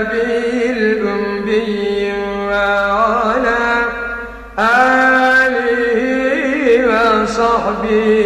النبي الأمي وعلى آله وصحبه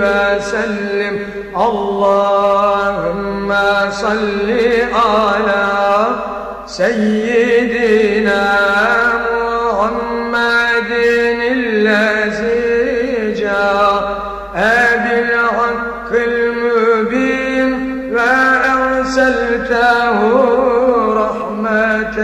وسلم اللهم صل على سيدنا محمد الذي جاء بالحق أرسلته رحمة